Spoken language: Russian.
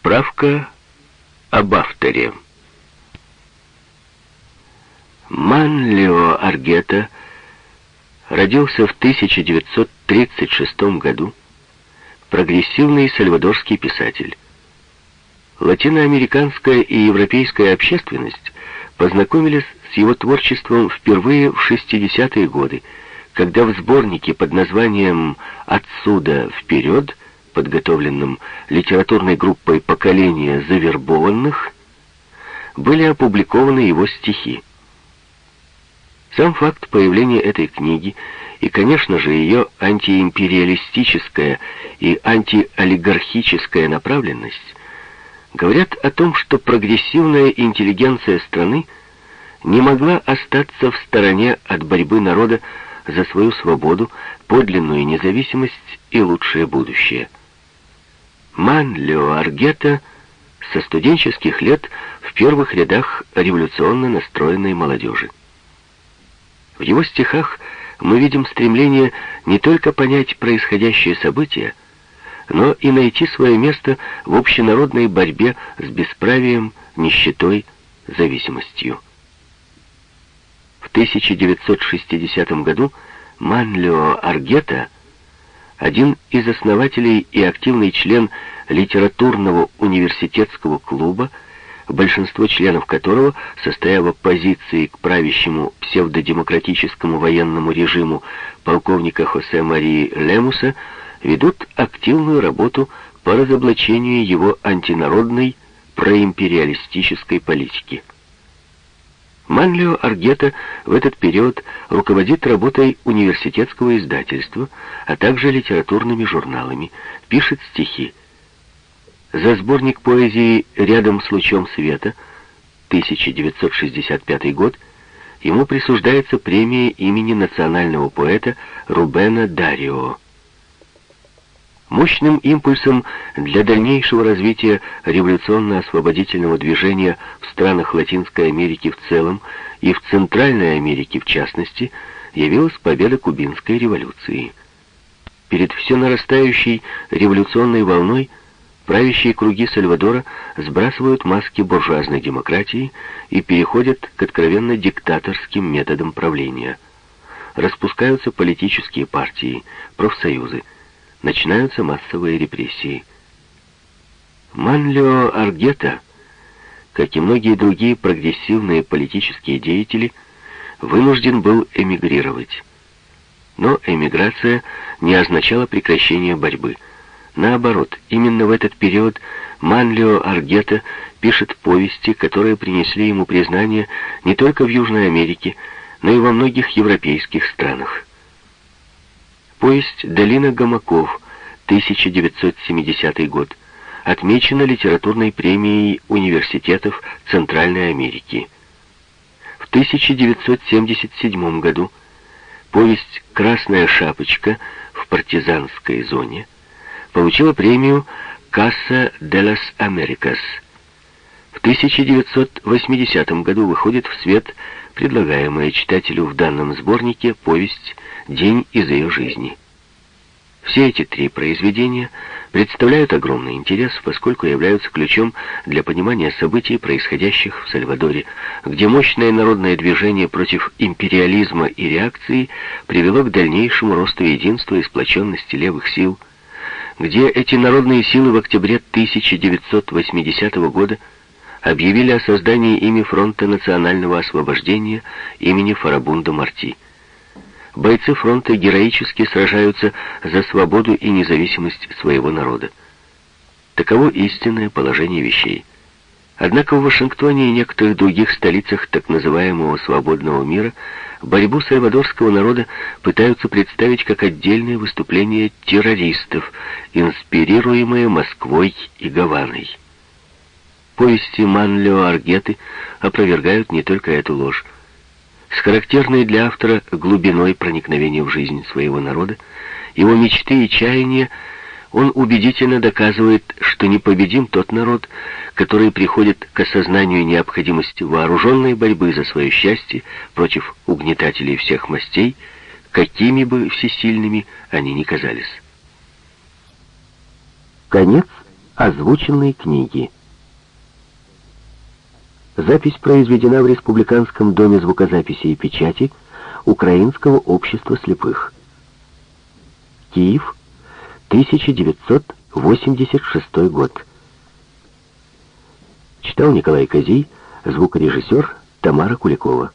Справка об авторе. Манлио Аргета родился в 1936 году, прогрессивный сальвадорский писатель. Латиноамериканская и европейская общественность познакомились с его творчеством впервые в 60-е годы, когда в сборнике под названием «Отсюда вперед», подготовленном литературной группой «Поколение завербованных», были опубликованы его стихи. Сам факт появления этой книги и, конечно же, ее антиимпериалистическая и антиолигархическая направленность говорят о том, что прогрессивная интеллигенция страны не могла остаться в стороне от борьбы народа за свою свободу, подлинную независимость и лучшее будущее. Манлио Аргета со студенческих лет в первых рядах революционно настроенной молодежи. В его стихах мы видим стремление не только понять происходящее события, но и найти свое место в общенародной борьбе с бесправием, нищетой, зависимостью. В 1960 году Манлио Аргета, один из основателей и активный член литературного университетского клуба, большинство членов которого, состоя в оппозиции к правящему псевдодемократическому военному режиму полковника Хосе Марии Лемуса, ведут активную работу по разоблачению его антинародной проимпериалистической политики. Манлио Аргета в этот период руководит работой университетского издательства, а также литературными журналами, пишет стихи. За сборник поэзии «Рядом с лучом света» 1965 год ему присуждается премия имени национального поэта Рубена Дарио. Мощным импульсом для дальнейшего развития революционно-освободительного движения в странах Латинской Америки в целом и в Центральной Америке в частности явилась победа кубинской революции. Перед все нарастающей революционной волной правящие круги Сальвадора сбрасывают маски буржуазной демократии и переходят к откровенно диктаторским методам правления. Распускаются политические партии, профсоюзы, начинаются массовые репрессии. Манлио Аргета, как и многие другие прогрессивные политические деятели, вынужден был эмигрировать. Но эмиграция не означала прекращение борьбы. Наоборот, именно в этот период Манлио Аргета пишет повести, которые принесли ему признание не только в Южной Америке, но и во многих европейских странах. Повесть «Долина гамаков», 1970 год, отмечена литературной премией университетов Центральной Америки. В 1977 году повесть «Красная шапочка» в партизанской зоне получила премию «Касса де лас Америкас». В 1980 году выходит в свет предлагаемая читателю в данном сборнике повесть «День из ее жизни». Все эти три произведения представляют огромный интерес, поскольку являются ключом для понимания событий, происходящих в Сальвадоре, где мощное народное движение против империализма и реакции привело к дальнейшему росту единства и сплоченности левых сил, где эти народные силы в октябре 1980 года объявили о создании ими Фронта национального освобождения имени Фарабунда Марти. Бойцы фронта героически сражаются за свободу и независимость своего народа. Таково истинное положение вещей. Однако в Вашингтоне и некоторых других столицах так называемого «свободного мира» борьбу сальвадорского народа пытаются представить как отдельное выступление террористов, инспирируемое Москвой и Гаваной. Повести Манлио Аргеты опровергают не только эту ложь. С характерной для автора глубиной проникновения в жизнь своего народа, его мечты и чаяния, он убедительно доказывает, что непобедим тот народ, который приходит к осознанию необходимости вооруженной борьбы за свое счастье против угнетателей всех мастей, какими бы всесильными они ни казались. Конец Озвученные книги. Запись произведена в Республиканском доме звукозаписи и печати Украинского общества слепых. Киев, 1986 год. Читал Николай Козей, звукорежиссер Тамара Куликова.